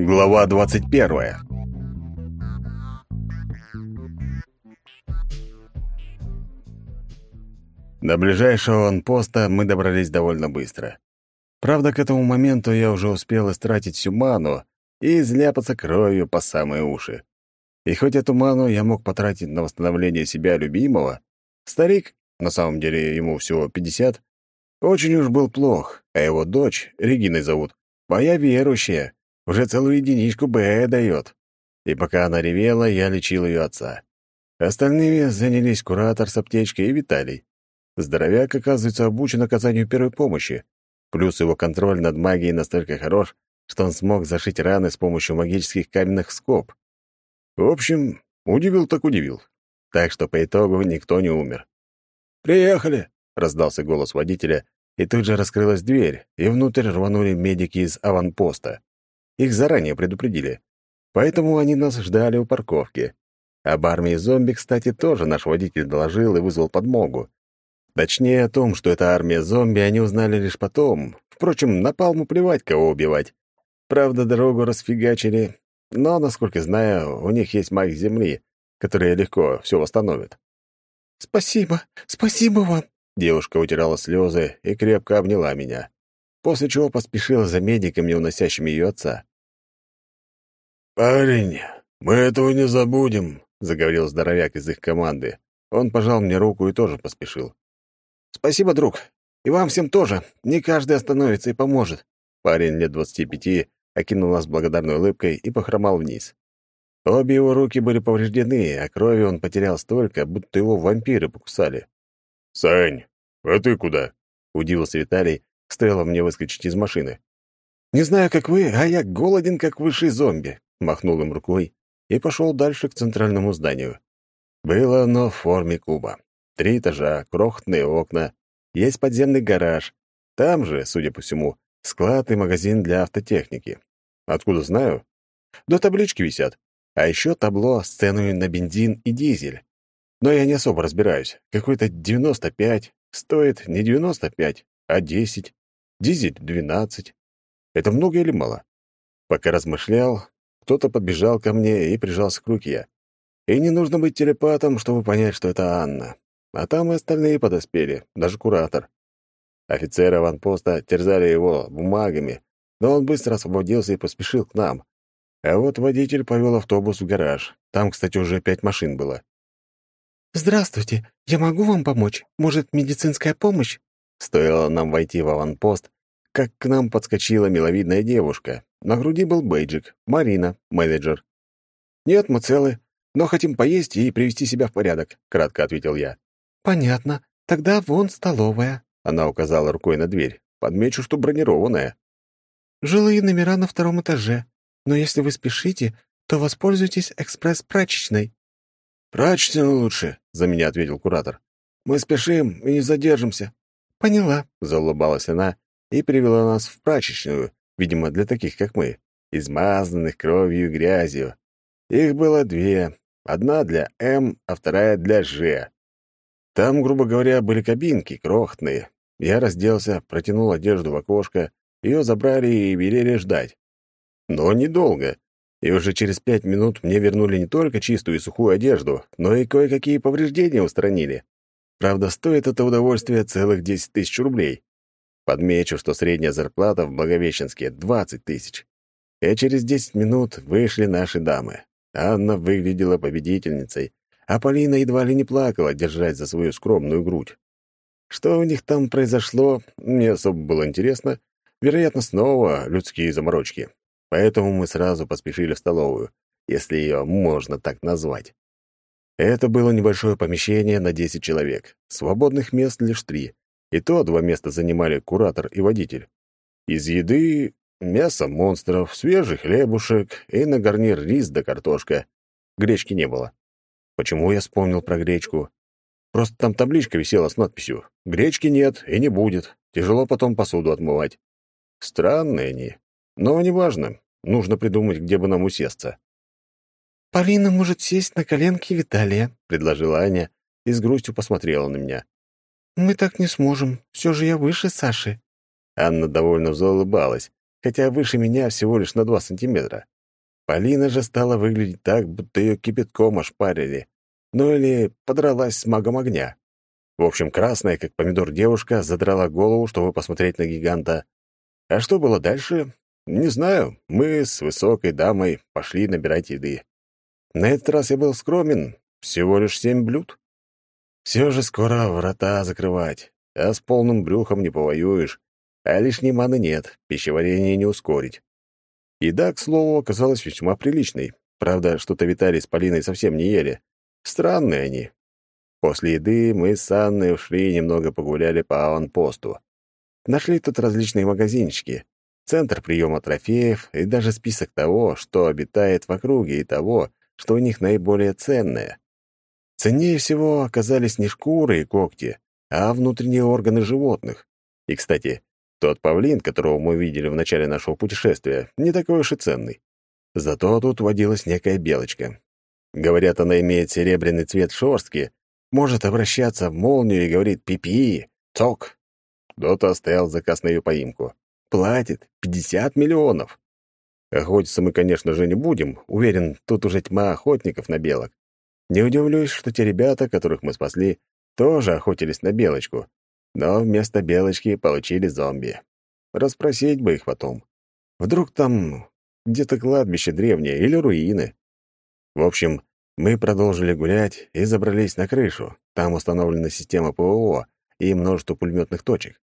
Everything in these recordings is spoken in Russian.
Глава 21. До ближайшего анпоста мы добрались довольно быстро. Правда, к этому моменту я уже успел истратить всю ману и изляпаться кровью по самые уши. И хоть эту ману я мог потратить на восстановление себя любимого, старик, на самом деле ему всего 50, очень уж был плох, а его дочь, Региной зовут, моя верующая, уже целую единичку Б дает. И пока она ревела, я лечил ее отца. Остальными занялись куратор с аптечкой и Виталий. Здоровяк, оказывается, обучен оказанию первой помощи. Плюс его контроль над магией настолько хорош, что он смог зашить раны с помощью магических каменных скоб. В общем, удивил так удивил. Так что по итогу никто не умер. «Приехали!» — раздался голос водителя, и тут же раскрылась дверь, и внутрь рванули медики из аванпоста. Их заранее предупредили. Поэтому они нас ждали у парковки. Об армии зомби, кстати, тоже наш водитель доложил и вызвал подмогу. Точнее, о том, что это армия зомби, они узнали лишь потом. Впрочем, на палму плевать, кого убивать. Правда, дорогу расфигачили, но, насколько знаю, у них есть маг Земли, которые легко все восстановят. «Спасибо, спасибо вам!» Девушка утирала слезы и крепко обняла меня, после чего поспешила за медиками, уносящими ее отца. «Парень, мы этого не забудем», — заговорил здоровяк из их команды. Он пожал мне руку и тоже поспешил. «Спасибо, друг. И вам всем тоже. Не каждый остановится и поможет». Парень лет двадцати пяти окинул нас благодарной улыбкой и похромал вниз. Обе его руки были повреждены, а крови он потерял столько, будто его вампиры покусали. «Сань, а ты куда?» — удивился Виталий, стоило мне выскочить из машины. «Не знаю, как вы, а я голоден, как высший зомби махнул им рукой и пошел дальше к центральному зданию. Было оно в форме куба. Три этажа, крохотные окна, есть подземный гараж. Там же, судя по всему, склад и магазин для автотехники. Откуда знаю? До таблички висят. А еще табло с ценами на бензин и дизель. Но я не особо разбираюсь. Какой-то 95 стоит не 95, а 10. Дизель — 12. Это много или мало? Пока размышлял, кто-то подбежал ко мне и прижался к руке. И не нужно быть телепатом, чтобы понять, что это Анна. А там и остальные подоспели, даже куратор. Офицеры аванпоста терзали его бумагами, но он быстро освободился и поспешил к нам. А вот водитель повел автобус в гараж. Там, кстати, уже пять машин было. «Здравствуйте. Я могу вам помочь? Может, медицинская помощь?» Стоило нам войти в аванпост, как к нам подскочила миловидная девушка. На груди был бейджик. Марина, менеджер. «Нет, мы целы, но хотим поесть и привести себя в порядок», — кратко ответил я. «Понятно. Тогда вон столовая». Она указала рукой на дверь. Подмечу, что бронированная. «Жилые номера на втором этаже. Но если вы спешите, то воспользуйтесь экспресс-прачечной». «Прачечную лучше», — за меня ответил куратор. «Мы спешим и не задержимся». «Поняла», — заулыбалась она и привела нас в прачечную, видимо, для таких, как мы, измазанных кровью и грязью. Их было две, одна для М, а вторая для Ж. Там, грубо говоря, были кабинки, крохотные. Я разделся, протянул одежду в окошко, ее забрали и велели ждать. Но недолго. И уже через пять минут мне вернули не только чистую и сухую одежду, но и кое-какие повреждения устранили. Правда, стоит это удовольствие целых десять тысяч рублей. Подмечу, что средняя зарплата в Благовещенске — 20 тысяч. И через 10 минут вышли наши дамы. Анна выглядела победительницей, а Полина едва ли не плакала, держась за свою скромную грудь. Что у них там произошло, не особо было интересно. Вероятно, снова людские заморочки. Поэтому мы сразу поспешили в столовую, если ее можно так назвать. Это было небольшое помещение на 10 человек. Свободных мест лишь три. И то два места занимали куратор и водитель. Из еды — мясо монстров, свежий хлебушек и на гарнир рис да картошка. Гречки не было. Почему я вспомнил про гречку? Просто там табличка висела с надписью «Гречки нет и не будет. Тяжело потом посуду отмывать». Странные они. Но неважно. Нужно придумать, где бы нам усесться. «Полина может сесть на коленки Виталия», — предложила Аня и с грустью посмотрела на меня. «Мы так не сможем. Все же я выше Саши». Анна довольно заулыбалась, хотя выше меня всего лишь на два сантиметра. Полина же стала выглядеть так, будто ее кипятком ошпарили. Ну или подралась с магом огня. В общем, красная, как помидор девушка, задрала голову, чтобы посмотреть на гиганта. А что было дальше? Не знаю. Мы с высокой дамой пошли набирать еды. На этот раз я был скромен. Всего лишь семь блюд. Все же скоро врата закрывать, а с полным брюхом не повоюешь, а лишней маны нет, пищеварение не ускорить. Еда, к слову, оказалась весьма приличной. Правда, что-то Виталий с Полиной совсем не ели. Странные они. После еды мы с Анной ушли и немного погуляли по аванпосту. Нашли тут различные магазинчики, центр приема трофеев и даже список того, что обитает в округе и того, что у них наиболее ценное. Ценнее всего оказались не шкуры и когти, а внутренние органы животных. И, кстати, тот павлин, которого мы видели в начале нашего путешествия, не такой уж и ценный. Зато тут водилась некая белочка. Говорят, она имеет серебряный цвет шерстки, может обращаться в молнию и говорит «пипи», «цок». Кто-то оставил заказ на ее поимку. Платит 50 миллионов. Охотиться мы, конечно же, не будем. Уверен, тут уже тьма охотников на белок. Не удивлюсь, что те ребята, которых мы спасли, тоже охотились на белочку, но вместо белочки получили зомби. Расспросить бы их потом. Вдруг там где-то кладбище древнее или руины. В общем, мы продолжили гулять и забрались на крышу. Там установлена система ПВО и множество пулеметных точек.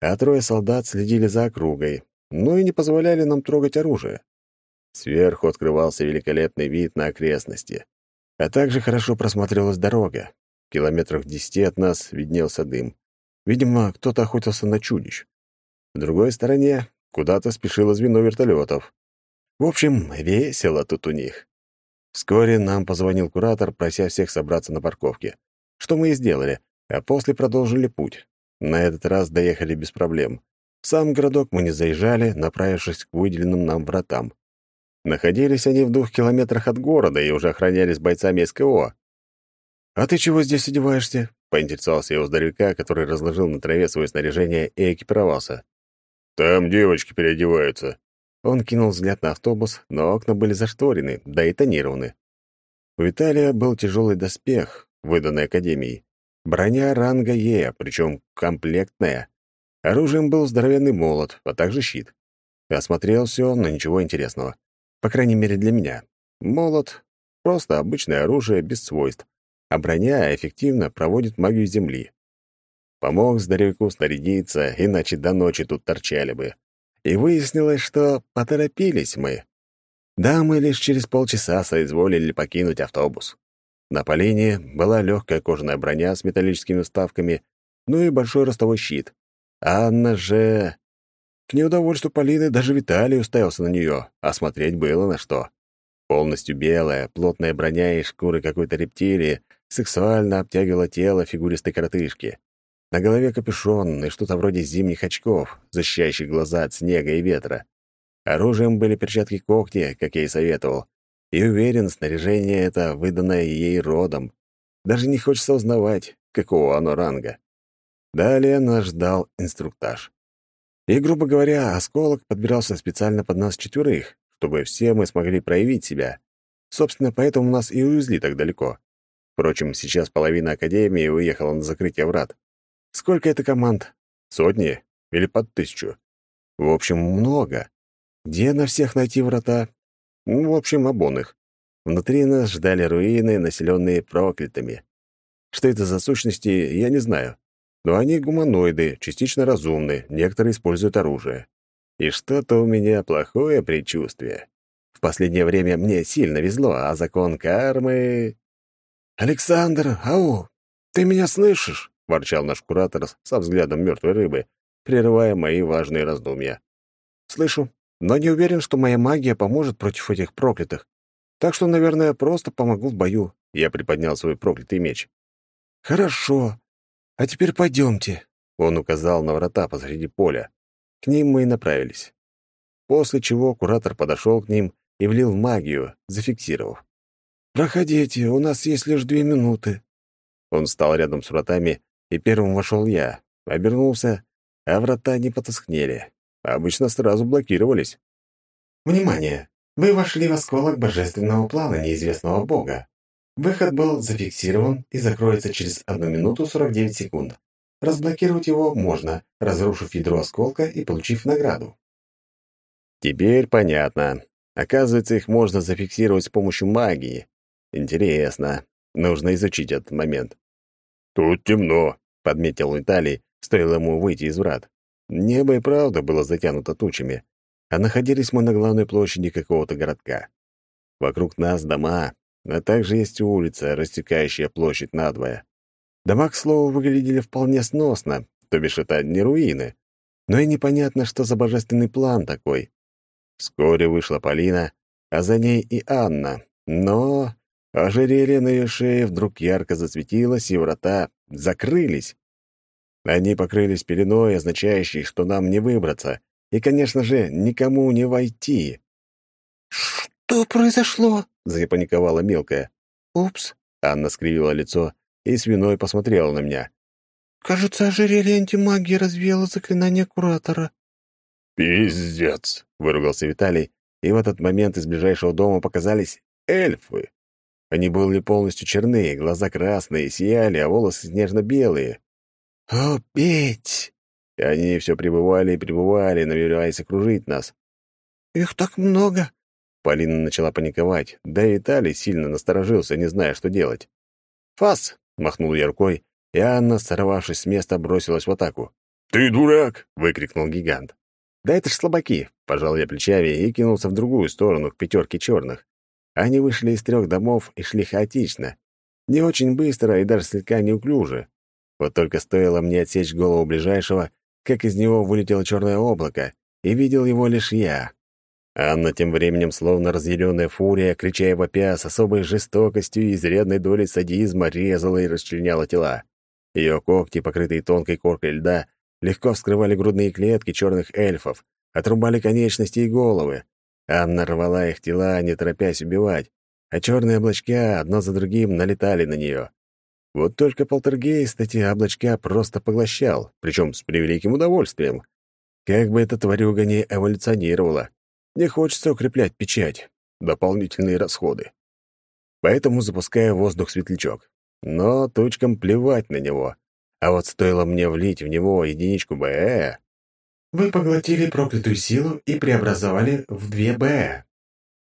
А трое солдат следили за округой, но и не позволяли нам трогать оружие. Сверху открывался великолепный вид на окрестности. А также хорошо просматривалась дорога. В километрах десяти от нас виднелся дым. Видимо, кто-то охотился на чудищ. В другой стороне куда-то спешило звено вертолетов. В общем, весело тут у них. Вскоре нам позвонил куратор, прося всех собраться на парковке. Что мы и сделали, а после продолжили путь. На этот раз доехали без проблем. В сам городок мы не заезжали, направившись к выделенным нам вратам. Находились они в двух километрах от города и уже охранялись бойцами СКО. «А ты чего здесь одеваешься?» — поинтересовался я у здоровяка, который разложил на траве свое снаряжение и экипировался. «Там девочки переодеваются». Он кинул взгляд на автобус, но окна были зашторены, да и тонированы. У Виталия был тяжелый доспех, выданный Академией. Броня ранга Е, причем комплектная. Оружием был здоровенный молот, а также щит. Осмотрел все, но ничего интересного. По крайней мере, для меня. Молот — просто обычное оружие без свойств, а броня эффективно проводит магию Земли. Помог здоровяку снарядиться, иначе до ночи тут торчали бы. И выяснилось, что поторопились мы. Да, мы лишь через полчаса соизволили покинуть автобус. На Полине была легкая кожаная броня с металлическими вставками, ну и большой ростовой щит. Анна же... К неудовольствию Полины даже Виталий уставился на нее, а смотреть было на что. Полностью белая, плотная броня из шкуры какой-то рептилии сексуально обтягивала тело фигуристой коротышки. На голове капюшон и что-то вроде зимних очков, защищающих глаза от снега и ветра. Оружием были перчатки-когти, как я и советовал. И уверен, снаряжение это выданное ей родом. Даже не хочется узнавать, какого оно ранга. Далее нас ждал инструктаж. И, грубо говоря, осколок подбирался специально под нас четверых, чтобы все мы смогли проявить себя. Собственно, поэтому нас и увезли так далеко. Впрочем, сейчас половина Академии уехала на закрытие врат. Сколько это команд? Сотни? Или под тысячу? В общем, много. Где на всех найти врата? Ну, в общем, обоных. Внутри нас ждали руины, населенные проклятыми. Что это за сущности, я не знаю. Но они гуманоиды, частично разумны, некоторые используют оружие. И что-то у меня плохое предчувствие. В последнее время мне сильно везло, а закон кармы... «Александр, ау, ты меня слышишь?» — ворчал наш куратор со взглядом мертвой рыбы, прерывая мои важные раздумья. «Слышу, но не уверен, что моя магия поможет против этих проклятых. Так что, наверное, просто помогу в бою». Я приподнял свой проклятый меч. «Хорошо. «А теперь пойдемте», — он указал на врата посреди поля. К ним мы и направились. После чего куратор подошел к ним и влил магию, зафиксировав. «Проходите, у нас есть лишь две минуты». Он встал рядом с вратами, и первым вошел я. Обернулся, а врата не потускнели. Обычно сразу блокировались. «Внимание! Вы вошли в осколок божественного плана неизвестного бога. Выход был зафиксирован и закроется через 1 минуту 49 секунд. Разблокировать его можно, разрушив ядро осколка и получив награду. Теперь понятно. Оказывается, их можно зафиксировать с помощью магии. Интересно. Нужно изучить этот момент. «Тут темно», — подметил Виталий, стоило ему выйти из врат. Небо и правда было затянуто тучами, а находились мы на главной площади какого-то городка. Вокруг нас дома, а также есть улица, растекающая площадь надвое. Дома, к слову, выглядели вполне сносно, то бишь это не руины. Но и непонятно, что за божественный план такой. Вскоре вышла Полина, а за ней и Анна. Но ожерелье на ее шее вдруг ярко засветилось, и врата закрылись. Они покрылись пеленой, означающей, что нам не выбраться, и, конечно же, никому не войти. «Что произошло?» — запаниковала мелкая. «Упс!» — Анна скривила лицо и свиной посмотрела на меня. «Кажется, ожерелье антимагии развеяло заклинание Куратора». «Пиздец!» — выругался Виталий, и в этот момент из ближайшего дома показались эльфы. Они были полностью черные, глаза красные, сияли, а волосы снежно-белые. «О, петь!» И они все пребывали и пребывали, намереваясь окружить нас. «Их так много!» Полина начала паниковать, да и Виталий сильно насторожился, не зная, что делать. «Фас!» — махнул я рукой, и Анна, сорвавшись с места, бросилась в атаку. «Ты дурак!» — выкрикнул гигант. «Да это ж слабаки!» — пожал я плечами и кинулся в другую сторону, к пятерке черных. Они вышли из трех домов и шли хаотично. Не очень быстро и даже слегка неуклюже. Вот только стоило мне отсечь голову ближайшего, как из него вылетело черное облако, и видел его лишь я. Анна тем временем, словно разъяренная фурия, крича и вопя, с особой жестокостью и изрядной долей садизма резала и расчленяла тела. Ее когти, покрытые тонкой коркой льда, легко вскрывали грудные клетки черных эльфов, отрубали конечности и головы. Анна рвала их тела, не торопясь убивать, а черные облачка одно за другим налетали на нее. Вот только полтергейст эти облачка просто поглощал, причем с превеликим удовольствием. Как бы эта тварюга не эволюционировала. Не хочется укреплять печать. Дополнительные расходы. Поэтому запускаю воздух светлячок. Но точкам плевать на него. А вот стоило мне влить в него единичку БЭ... Вы поглотили проклятую силу и преобразовали в две БЭ.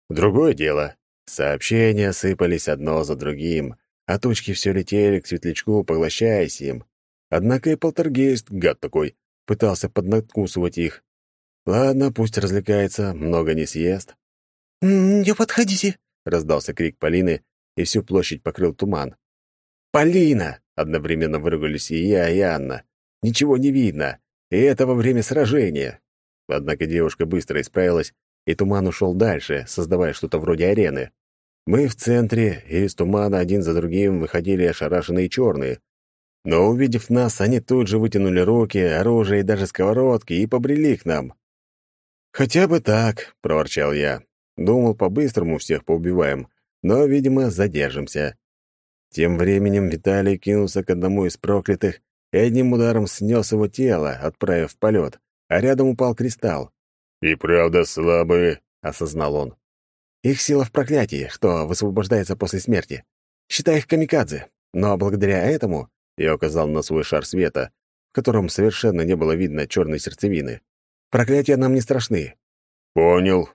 Другое дело. Сообщения сыпались одно за другим, а тучки все летели к светлячку, поглощаясь им. Однако и полтергейст, гад такой, пытался поднакусывать их, Ладно, пусть развлекается, много не съест. «Не подходите!» — раздался крик Полины, и всю площадь покрыл туман. «Полина!» — одновременно выругались и я, и Анна. «Ничего не видно, и это во время сражения!» Однако девушка быстро исправилась, и туман ушел дальше, создавая что-то вроде арены. Мы в центре, и из тумана один за другим выходили ошарашенные черные. Но, увидев нас, они тут же вытянули руки, оружие и даже сковородки и побрели к нам. «Хотя бы так», — проворчал я. Думал, по-быстрому всех поубиваем, но, видимо, задержимся. Тем временем Виталий кинулся к одному из проклятых и одним ударом снес его тело, отправив в полет, а рядом упал кристалл. «И правда слабые», — осознал он. «Их сила в проклятии, что высвобождается после смерти. Считай их камикадзе. Но благодаря этому...» — я указал на свой шар света, в котором совершенно не было видно черной сердцевины. Проклятия нам не страшны». «Понял».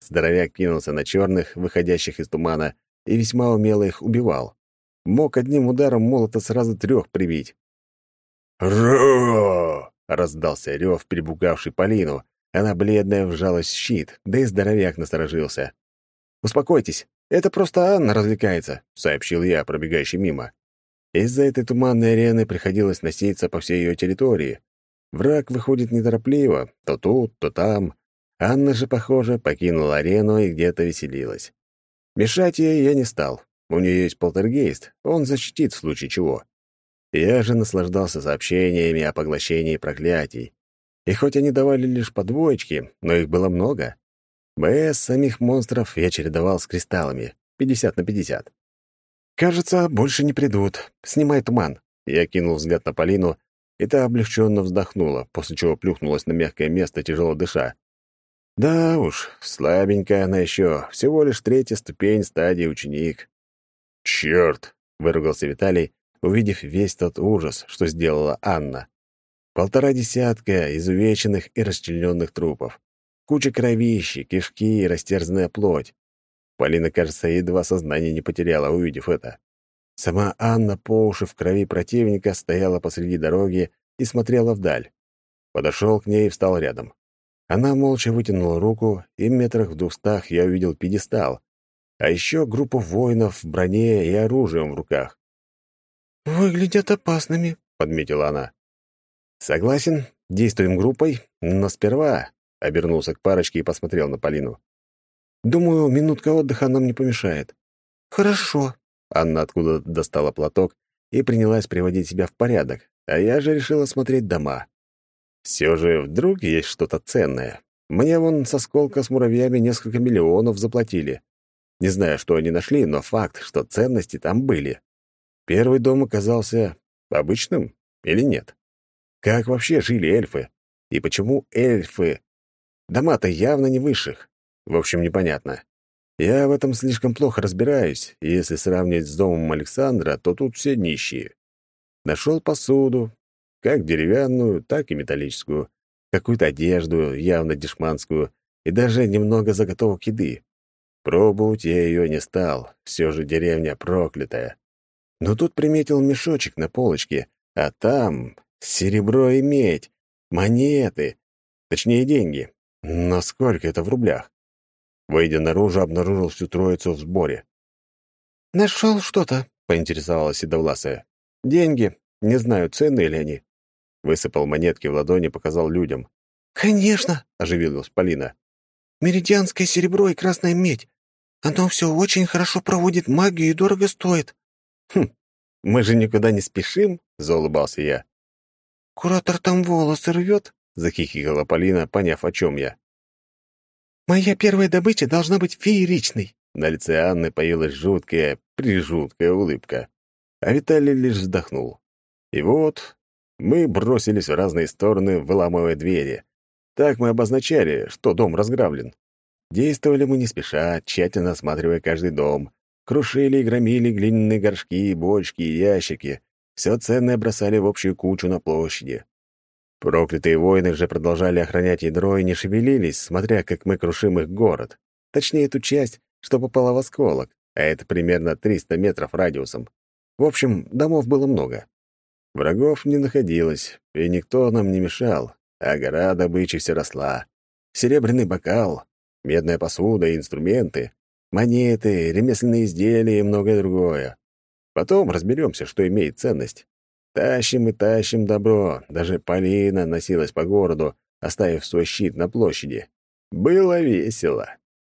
Здоровяк кинулся на черных, выходящих из тумана, и весьма умело их убивал. Мог одним ударом молота сразу трех прибить. «Ро!» — раздался рев, перебугавший Полину. Она бледная вжалась в щит, да и здоровяк насторожился. «Успокойтесь, это просто Анна развлекается», — сообщил я, пробегающий мимо. Из-за этой туманной арены приходилось носиться по всей ее территории, Враг выходит неторопливо, то тут, то там. Анна же, похоже, покинула арену и где-то веселилась. Мешать ей я не стал. У нее есть полтергейст, он защитит в случае чего. Я же наслаждался сообщениями о поглощении проклятий. И хоть они давали лишь по двоечке, но их было много. БС самих монстров я чередовал с кристаллами, 50 на 50. «Кажется, больше не придут. Снимай туман». Я кинул взгляд на Полину, и та облегченно вздохнула, после чего плюхнулась на мягкое место, тяжело дыша. Да уж, слабенькая она еще, всего лишь третья ступень стадии ученик. «Черт!» — выругался Виталий, увидев весь тот ужас, что сделала Анна. Полтора десятка изувеченных и расчлененных трупов. Куча кровищи, кишки и растерзанная плоть. Полина, кажется, едва сознание не потеряла, увидев это. Сама Анна по уши в крови противника стояла посреди дороги и смотрела вдаль. Подошел к ней и встал рядом. Она молча вытянула руку, и метрах в двухстах я увидел пьедестал, а еще группу воинов в броне и оружием в руках. «Выглядят опасными», — подметила она. «Согласен, действуем группой, но сперва...» — обернулся к парочке и посмотрел на Полину. «Думаю, минутка отдыха нам не помешает». «Хорошо», Анна откуда достала платок и принялась приводить себя в порядок, а я же решил осмотреть дома. Все же вдруг есть что-то ценное. Мне вон со сколка с муравьями несколько миллионов заплатили. Не знаю, что они нашли, но факт, что ценности там были. Первый дом оказался обычным или нет? Как вообще жили эльфы? И почему эльфы? Дома-то явно не высших. В общем, непонятно. Я в этом слишком плохо разбираюсь, и если сравнивать с домом Александра, то тут все нищие. Нашел посуду, как деревянную, так и металлическую, какую-то одежду, явно дешманскую, и даже немного заготовок еды. Пробовать я ее не стал, все же деревня проклятая. Но тут приметил мешочек на полочке, а там серебро и медь, монеты, точнее деньги. Но сколько это в рублях? Выйдя наружу, обнаружил всю троицу в сборе. «Нашел что-то?» — поинтересовалась Седовласая. «Деньги. Не знаю, ценные ли они». Высыпал монетки в ладони, показал людям. «Конечно!» — оживилась Полина. «Меридианское серебро и красная медь. Оно все очень хорошо проводит магию и дорого стоит». «Хм, мы же никуда не спешим?» — заулыбался я. «Куратор там волосы рвет?» — захихикала Полина, поняв, о чем я. Моя первая добыча должна быть фееричной. На лице Анны появилась жуткая, прижуткая улыбка. А Виталий лишь вздохнул. И вот мы бросились в разные стороны, выламывая двери. Так мы обозначали, что дом разграблен. Действовали мы не спеша, тщательно осматривая каждый дом. Крушили и громили глиняные горшки, бочки и ящики. Все ценное бросали в общую кучу на площади. Проклятые воины же продолжали охранять ядро и не шевелились, смотря как мы крушим их город. Точнее, ту часть, что попала в осколок, а это примерно 300 метров радиусом. В общем, домов было много. Врагов не находилось, и никто нам не мешал, а гора добычи все росла. Серебряный бокал, медная посуда и инструменты, монеты, ремесленные изделия и многое другое. Потом разберемся, что имеет ценность. Тащим и тащим добро. Даже Полина носилась по городу, оставив свой щит на площади. Было весело.